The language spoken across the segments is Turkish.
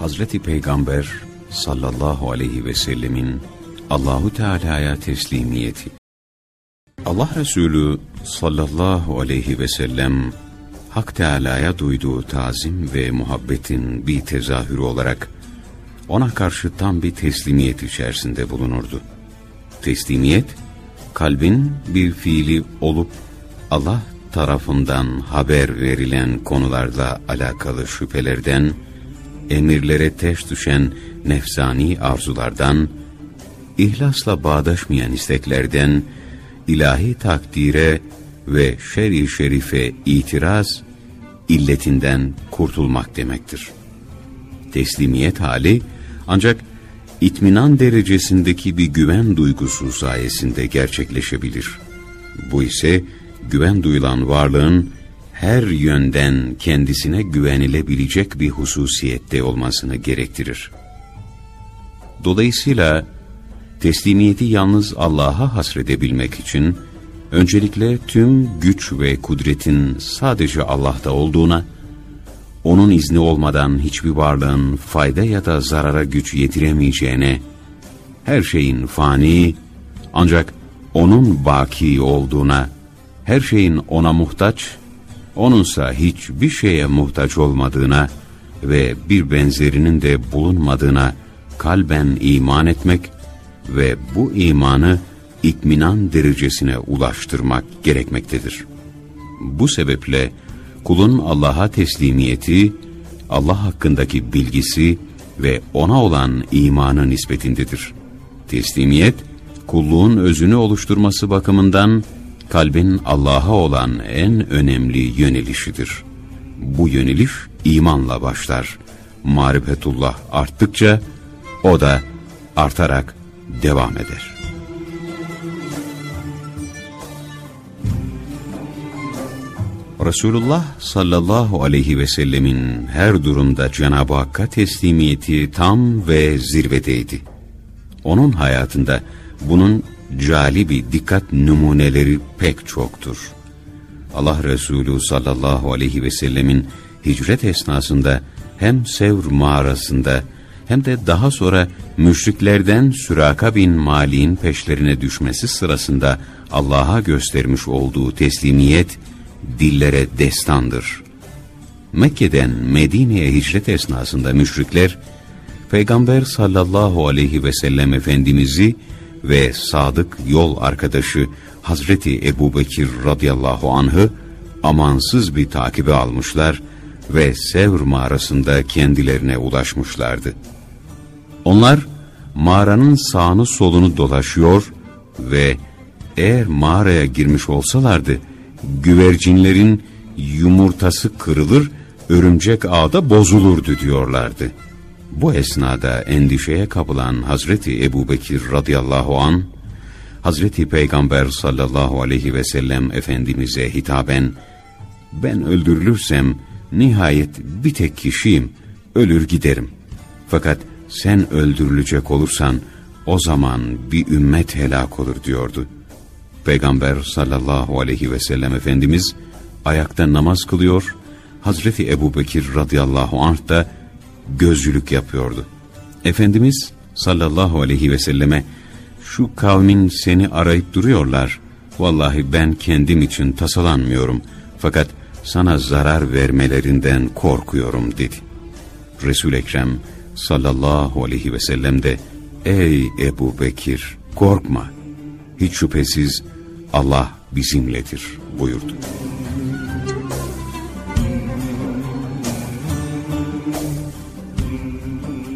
Hazreti Peygamber sallallahu aleyhi ve sellemin Allahu Teala'ya teslimiyeti. Allah Resulü sallallahu aleyhi ve sellem Hak Teala'ya duyduğu tazim ve muhabbetin bir tezahürü olarak ona karşı tam bir teslimiyet içerisinde bulunurdu. Teslimiyet, kalbin bir fiili olup Allah tarafından haber verilen konularla alakalı şüphelerden, emirlere teş düşen nefsani arzulardan, ihlasla bağdaşmayan isteklerden, ilahi takdire ve şer-i şerife itiraz, illetinden kurtulmak demektir. Teslimiyet hali ancak itminan derecesindeki bir güven duygusu sayesinde gerçekleşebilir. Bu ise güven duyulan varlığın her yönden kendisine güvenilebilecek bir hususiyette olmasını gerektirir. Dolayısıyla teslimiyeti yalnız Allah'a hasredebilmek için öncelikle tüm güç ve kudretin sadece Allah'ta olduğuna, onun izni olmadan hiçbir varlığın fayda ya da zarara güç yetiremeyeceğine, her şeyin fani ancak onun baki olduğuna, her şeyin ona muhtaç, onunsa hiçbir şeye muhtaç olmadığına ve bir benzerinin de bulunmadığına kalben iman etmek ve bu imanı ikminan derecesine ulaştırmak gerekmektedir. Bu sebeple kulun Allah'a teslimiyeti, Allah hakkındaki bilgisi ve ona olan imanı nispetindedir. Teslimiyet, kulluğun özünü oluşturması bakımından kalbin Allah'a olan en önemli yönelişidir. Bu yöneliş imanla başlar. Marifetullah arttıkça o da artarak devam eder. Resulullah sallallahu aleyhi ve sellemin her durumda Cenab-ı Hakk'a teslimiyeti tam ve zirvedeydi. Onun hayatında bunun calibi dikkat numuneleri pek çoktur. Allah Resulü sallallahu aleyhi ve sellemin hicret esnasında hem Sevr mağarasında hem de daha sonra müşriklerden Süraka bin Mali'nin peşlerine düşmesi sırasında Allah'a göstermiş olduğu teslimiyet dillere destandır. Mekke'den Medine'ye hicret esnasında müşrikler, Peygamber sallallahu aleyhi ve sellem Efendimiz'i ve sadık yol arkadaşı Hazreti Ebu Bekir radıyallahu anh'ı amansız bir takibe almışlar ve Sevr mağarasında kendilerine ulaşmışlardı. Onlar mağaranın sağını solunu dolaşıyor ve eğer mağaraya girmiş olsalardı, güvercinlerin yumurtası kırılır, örümcek ağda bozulurdu diyorlardı. Bu esnada endişeye kapılan Hazreti Ebu Bekir radıyallahu an, Hazreti Peygamber sallallahu aleyhi ve sellem Efendimiz'e hitaben, ben öldürülürsem nihayet bir tek kişiyim, ölür giderim. Fakat sen öldürülecek olursan o zaman bir ümmet helak olur diyordu. Peygamber sallallahu aleyhi ve sellem Efendimiz ayakta namaz kılıyor, Hazreti Ebu Bekir radıyallahu anh da gözcülük yapıyordu. Efendimiz sallallahu aleyhi ve selleme şu kavmin seni arayıp duruyorlar. Vallahi ben kendim için tasalanmıyorum. Fakat sana zarar vermelerinden korkuyorum dedi. Resul Ekrem sallallahu aleyhi ve sellem de ey Ebu Bekir korkma. Hiç şüphesiz Allah bizimledir buyurdu.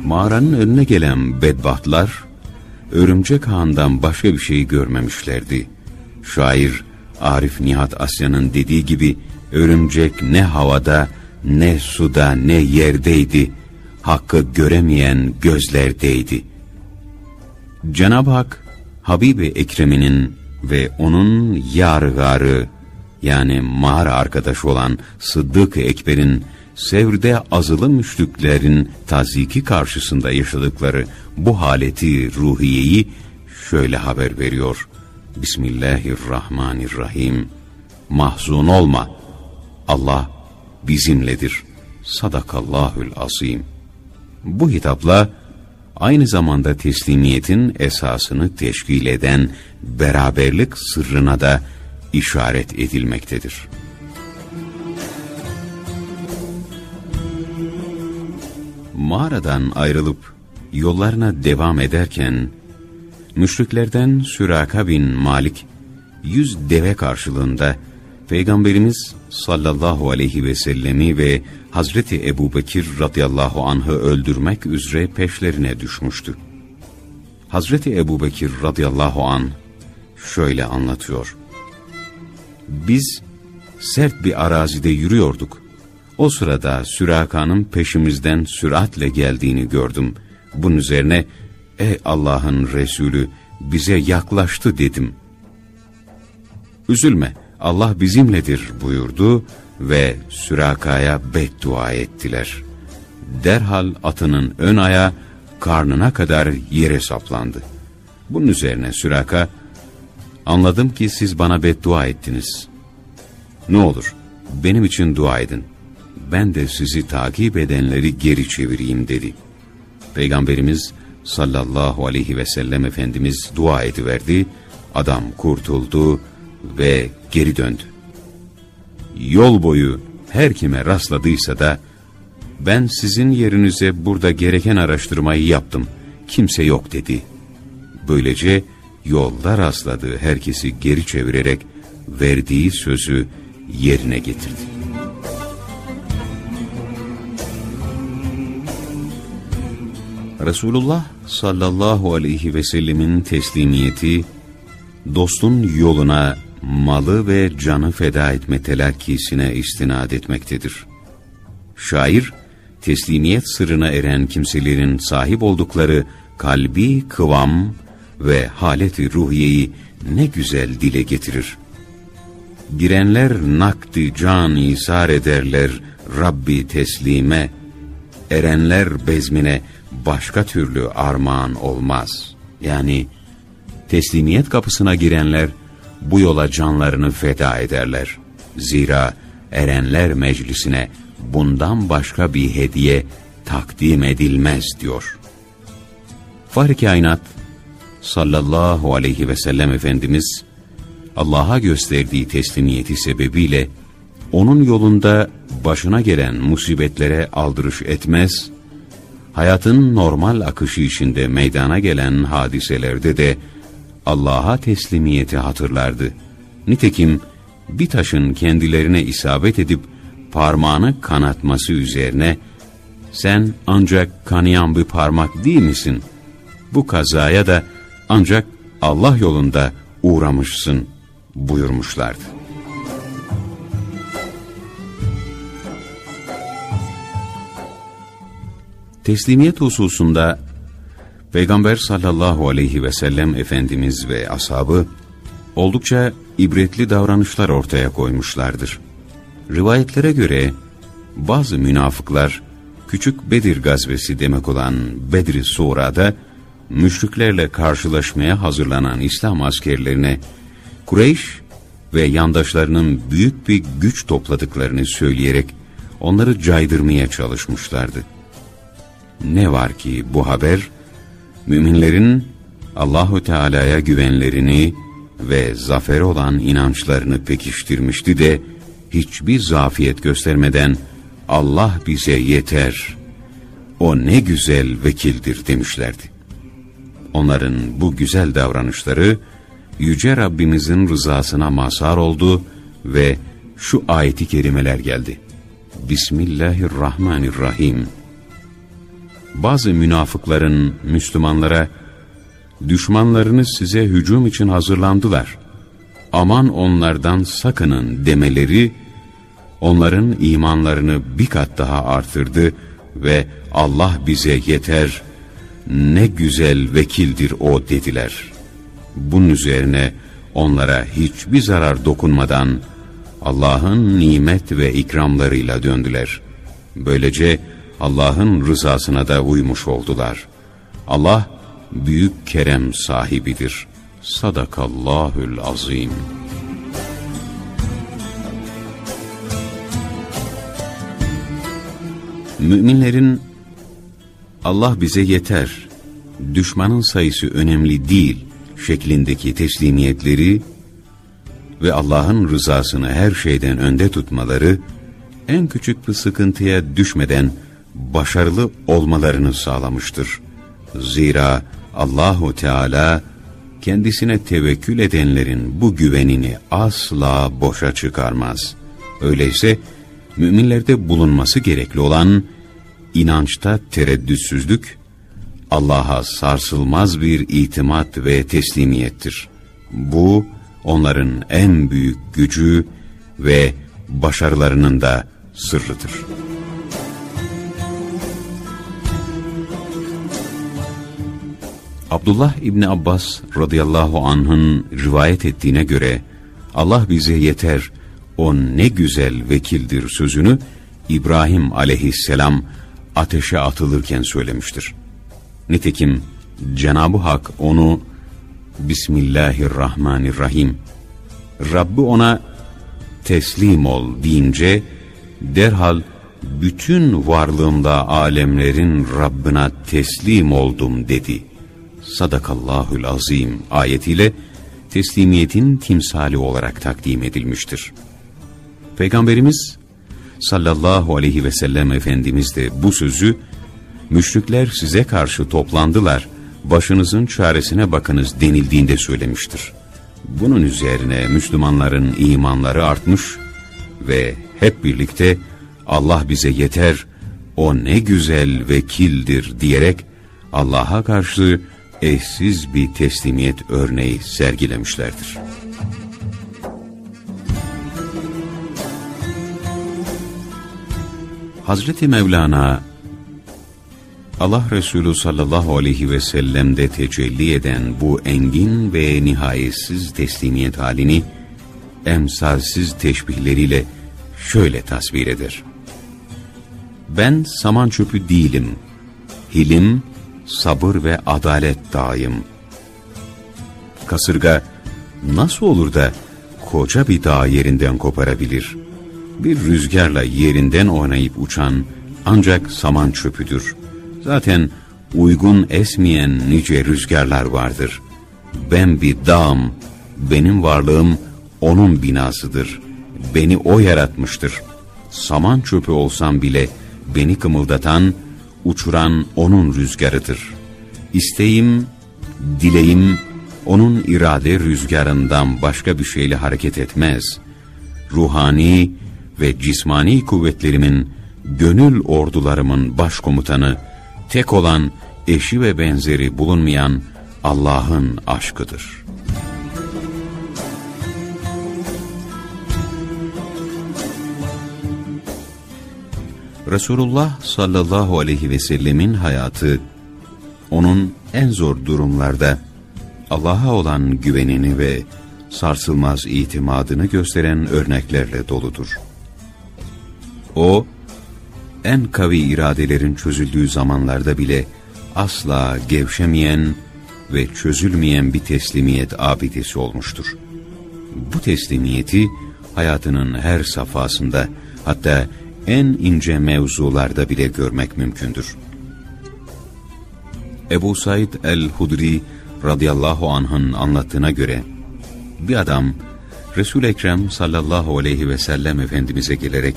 Mağaranın önüne gelen bedbahtlar, örümcek ağından başka bir şey görmemişlerdi. Şair Arif Nihat Asya'nın dediği gibi, örümcek ne havada, ne suda, ne yerdeydi, hakkı göremeyen gözlerdeydi. Cenab-ı Hak, Habibi Ekrem'inin ve onun yargarı, yani mağara arkadaşı olan Sıddık Ekber'in Sevr'de azılı müşriklerin taziki karşısında yaşadıkları bu haleti ruhiyeyi şöyle haber veriyor. Bismillahirrahmanirrahim. Mahzun olma. Allah bizimledir. Sadakallahül azim. Bu hitapla aynı zamanda teslimiyetin esasını teşkil eden beraberlik sırrına da işaret edilmektedir. Mağaradan ayrılıp yollarına devam ederken, müşriklerden Süraka bin Malik, yüz deve karşılığında Peygamberimiz sallallahu aleyhi ve sellemi ve Hazreti Ebu Bekir radıyallahu anh'ı öldürmek üzere peşlerine düşmüştü. Hazreti Ebu Bekir radıyallahu an şöyle anlatıyor. Biz sert bir arazide yürüyorduk. O sırada Süraka'nın peşimizden süratle geldiğini gördüm. Bunun üzerine, ey Allah'ın Resulü bize yaklaştı dedim. Üzülme, Allah bizimledir buyurdu ve Süraka'ya beddua ettiler. Derhal atının ön aya karnına kadar yere saplandı. Bunun üzerine Süraka, anladım ki siz bana beddua ettiniz. Ne olur benim için dua edin. Ben de sizi takip edenleri geri çevireyim dedi. Peygamberimiz sallallahu aleyhi ve sellem Efendimiz dua ediverdi. Adam kurtuldu ve geri döndü. Yol boyu her kime rastladıysa da ben sizin yerinize burada gereken araştırmayı yaptım. Kimse yok dedi. Böylece yolda rastladığı herkesi geri çevirerek verdiği sözü yerine getirdi. Resulullah sallallahu aleyhi ve sellemin teslimiyeti, dostun yoluna malı ve canı feda etme telakkisine istinad etmektedir. Şair, teslimiyet sırrına eren kimselerin sahip oldukları kalbi kıvam ve haleti ruhiyeyi ne güzel dile getirir. Girenler nakdi can isar ederler Rabbi teslime, erenler bezmine başka türlü armağan olmaz. Yani teslimiyet kapısına girenler bu yola canlarını feda ederler. Zira erenler meclisine bundan başka bir hediye takdim edilmez diyor. Fahri Kainat sallallahu aleyhi ve sellem Efendimiz Allah'a gösterdiği teslimiyeti sebebiyle onun yolunda başına gelen musibetlere aldırış etmez, hayatın normal akışı içinde meydana gelen hadiselerde de Allah'a teslimiyeti hatırlardı. Nitekim bir taşın kendilerine isabet edip parmağını kanatması üzerine sen ancak kanayan bir parmak değil misin? Bu kazaya da ancak Allah yolunda uğramışsın buyurmuşlardı. Teslimiyet hususunda Peygamber sallallahu aleyhi ve sellem Efendimiz ve ashabı oldukça ibretli davranışlar ortaya koymuşlardır. Rivayetlere göre bazı münafıklar küçük Bedir gazvesi demek olan Bedri Sura'da müşriklerle karşılaşmaya hazırlanan İslam askerlerine Kureyş ve yandaşlarının büyük bir güç topladıklarını söyleyerek onları caydırmaya çalışmışlardı. Ne var ki bu haber müminlerin Allahu Teala'ya güvenlerini ve zafer olan inançlarını pekiştirmişti de hiçbir zafiyet göstermeden Allah bize yeter, o ne güzel vekildir demişlerdi. Onların bu güzel davranışları Yüce Rabbimizin rızasına mazhar oldu ve şu ayeti kerimeler geldi. Bismillahirrahmanirrahim. Bazı münafıkların Müslümanlara, düşmanlarınız size hücum için hazırlandılar. Aman onlardan sakının demeleri, onların imanlarını bir kat daha artırdı ve Allah bize yeter, ne güzel vekildir o dediler. Bunun üzerine onlara hiçbir zarar dokunmadan Allah'ın nimet ve ikramlarıyla döndüler. Böylece Allah'ın rızasına da uymuş oldular. Allah büyük kerem sahibidir. Sadakallahül azim. Müminlerin Allah bize yeter, düşmanın sayısı önemli değil şeklindeki teslimiyetleri ve Allah'ın rızasını her şeyden önde tutmaları, en küçük bir sıkıntıya düşmeden başarılı olmalarını sağlamıştır. Zira Allahu Teala kendisine tevekkül edenlerin bu güvenini asla boşa çıkarmaz. Öyleyse müminlerde bulunması gerekli olan inançta tereddütsüzlük, Allah'a sarsılmaz bir itimat ve teslimiyettir. Bu, onların en büyük gücü ve başarılarının da sırrıdır. Abdullah İbni Abbas radıyallahu anh'ın rivayet ettiğine göre Allah bize yeter, o ne güzel vekildir sözünü İbrahim aleyhisselam ateşe atılırken söylemiştir. Nitekim Cenab-ı Hak onu Bismillahirrahmanirrahim Rabbi ona teslim ol deyince derhal bütün varlığımda alemlerin Rabbına teslim oldum dedi. Sadakallahül azim ayetiyle teslimiyetin timsali olarak takdim edilmiştir. Peygamberimiz sallallahu aleyhi ve sellem Efendimiz de bu sözü müşrikler size karşı toplandılar, başınızın çaresine bakınız denildiğinde söylemiştir. Bunun üzerine Müslümanların imanları artmış ve hep birlikte Allah bize yeter, o ne güzel vekildir diyerek Allah'a karşı eşsiz bir teslimiyet örneği sergilemişlerdir. Hazreti Mevlana Allah Resulü sallallahu aleyhi ve sellem'de tecelli eden bu engin ve nihayetsiz teslimiyet halini emsalsiz teşbihleriyle şöyle tasvir eder. Ben saman çöpü değilim, hilim, sabır ve adalet dağıyım. Kasırga nasıl olur da koca bir dağ yerinden koparabilir? Bir rüzgarla yerinden oynayıp uçan ancak saman çöpüdür. Zaten uygun esmeyen nice rüzgarlar vardır. Ben bir dağım, benim varlığım onun binasıdır. Beni o yaratmıştır. Saman çöpü olsam bile beni kımıldatan, uçuran onun rüzgarıdır. İsteğim, dileğim, onun irade rüzgarından başka bir şeyle hareket etmez. Ruhani ve cismani kuvvetlerimin, gönül ordularımın başkomutanı, tek olan eşi ve benzeri bulunmayan Allah'ın aşkıdır. Resulullah sallallahu aleyhi ve sellemin hayatı, onun en zor durumlarda Allah'a olan güvenini ve sarsılmaz itimadını gösteren örneklerle doludur. O, en kavi iradelerin çözüldüğü zamanlarda bile asla gevşemeyen ve çözülmeyen bir teslimiyet abidesi olmuştur. Bu teslimiyeti hayatının her safhasında hatta en ince mevzularda bile görmek mümkündür. Ebu Said el-Hudri radıyallahu anh'ın anlattığına göre bir adam Resul-i Ekrem sallallahu aleyhi ve sellem Efendimiz'e gelerek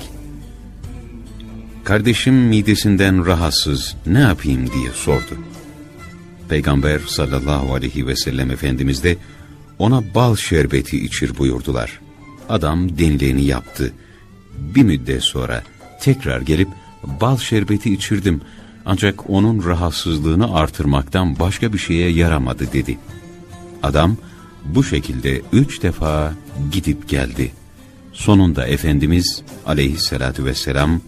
kardeşim midesinden rahatsız ne yapayım diye sordu. Peygamber sallallahu aleyhi ve sellem Efendimiz de ona bal şerbeti içir buyurdular. Adam denileni yaptı. Bir müddet sonra tekrar gelip bal şerbeti içirdim ancak onun rahatsızlığını artırmaktan başka bir şeye yaramadı dedi. Adam bu şekilde üç defa gidip geldi. Sonunda Efendimiz aleyhissalatü vesselam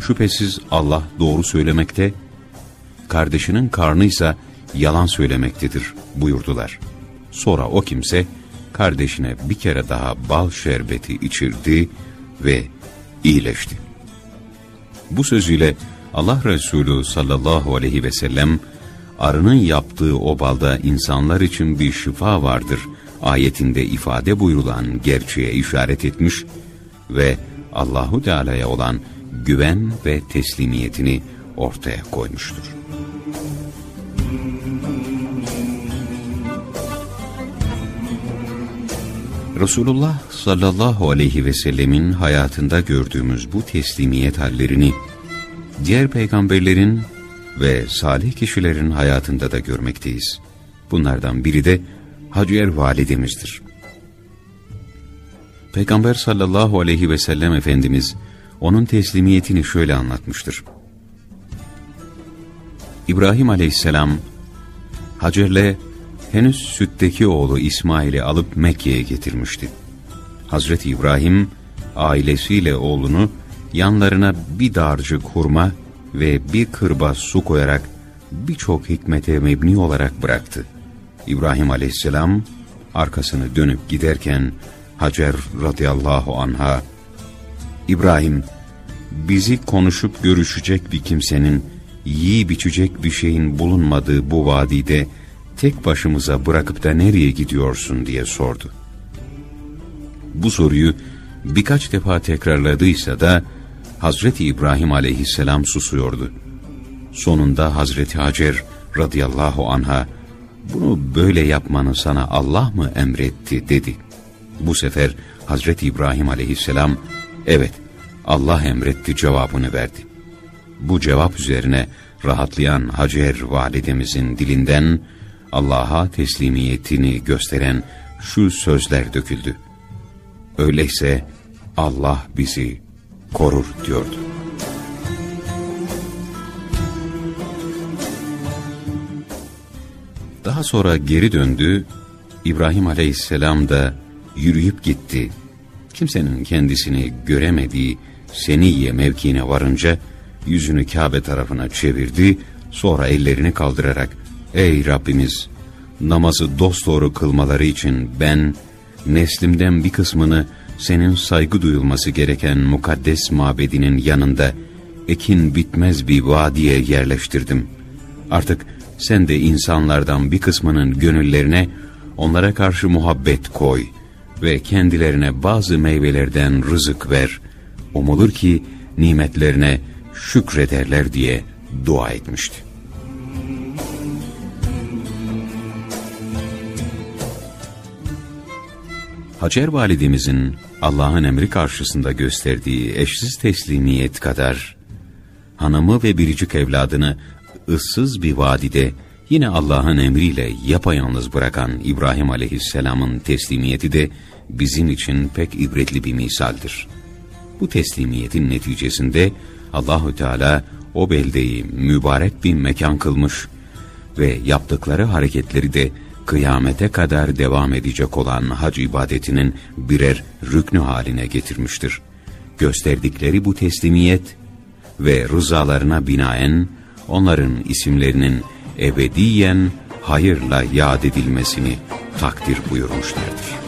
şüphesiz Allah doğru söylemekte, kardeşinin karnıysa yalan söylemektedir buyurdular. Sonra o kimse kardeşine bir kere daha bal şerbeti içirdi ve iyileşti. Bu sözüyle Allah Resulü sallallahu aleyhi ve sellem arının yaptığı o balda insanlar için bir şifa vardır ayetinde ifade buyurulan gerçeğe işaret etmiş ve Allahu Teala'ya olan güven ve teslimiyetini ortaya koymuştur. Resulullah sallallahu aleyhi ve sellemin hayatında gördüğümüz bu teslimiyet hallerini diğer peygamberlerin ve salih kişilerin hayatında da görmekteyiz. Bunlardan biri de Hacer validemizdir. Peygamber sallallahu aleyhi ve sellem Efendimiz onun teslimiyetini şöyle anlatmıştır. İbrahim aleyhisselam Hacer'le henüz sütteki oğlu İsmail'i alıp Mekke'ye getirmişti. Hazreti İbrahim ailesiyle oğlunu yanlarına bir dağarcık hurma ve bir kırba su koyarak birçok hikmete mebni olarak bıraktı. İbrahim aleyhisselam arkasını dönüp giderken Hacer radıyallahu anha İbrahim bizi konuşup görüşecek bir kimsenin yiyip içecek bir şeyin bulunmadığı bu vadide tek başımıza bırakıp da nereye gidiyorsun diye sordu. Bu soruyu birkaç defa tekrarladıysa da Hazreti İbrahim aleyhisselam susuyordu. Sonunda Hazreti Hacer radıyallahu anha bunu böyle yapmanı sana Allah mı emretti dedi. Bu sefer Hazreti İbrahim aleyhisselam evet Allah emretti cevabını verdi. Bu cevap üzerine rahatlayan Hacer validemizin dilinden Allah'a teslimiyetini gösteren şu sözler döküldü. Öyleyse Allah bizi korur diyordu. Daha sonra geri döndü, İbrahim aleyhisselam da yürüyüp gitti. Kimsenin kendisini göremediği Seniye mevkiine varınca yüzünü Kabe tarafına çevirdi, sonra ellerini kaldırarak Ey Rabbimiz! Namazı dosdoğru kılmaları için ben, neslimden bir kısmını senin saygı duyulması gereken mukaddes mabedinin yanında ekin bitmez bir vadiye yerleştirdim. Artık sen de insanlardan bir kısmının gönüllerine onlara karşı muhabbet koy ve kendilerine bazı meyvelerden rızık ver. Umulur ki nimetlerine şükrederler diye dua etmişti. Hacer validemizin Allah'ın emri karşısında gösterdiği eşsiz teslimiyet kadar, hanımı ve biricik evladını ıssız bir vadide yine Allah'ın emriyle yapayalnız bırakan İbrahim aleyhisselamın teslimiyeti de bizim için pek ibretli bir misaldir. Bu teslimiyetin neticesinde Allahü Teala o beldeyi mübarek bir mekan kılmış ve yaptıkları hareketleri de kıyamete kadar devam edecek olan hac ibadetinin birer rüknü haline getirmiştir. Gösterdikleri bu teslimiyet ve rızalarına binaen onların isimlerinin ebediyen hayırla yad edilmesini takdir buyurmuşlardır.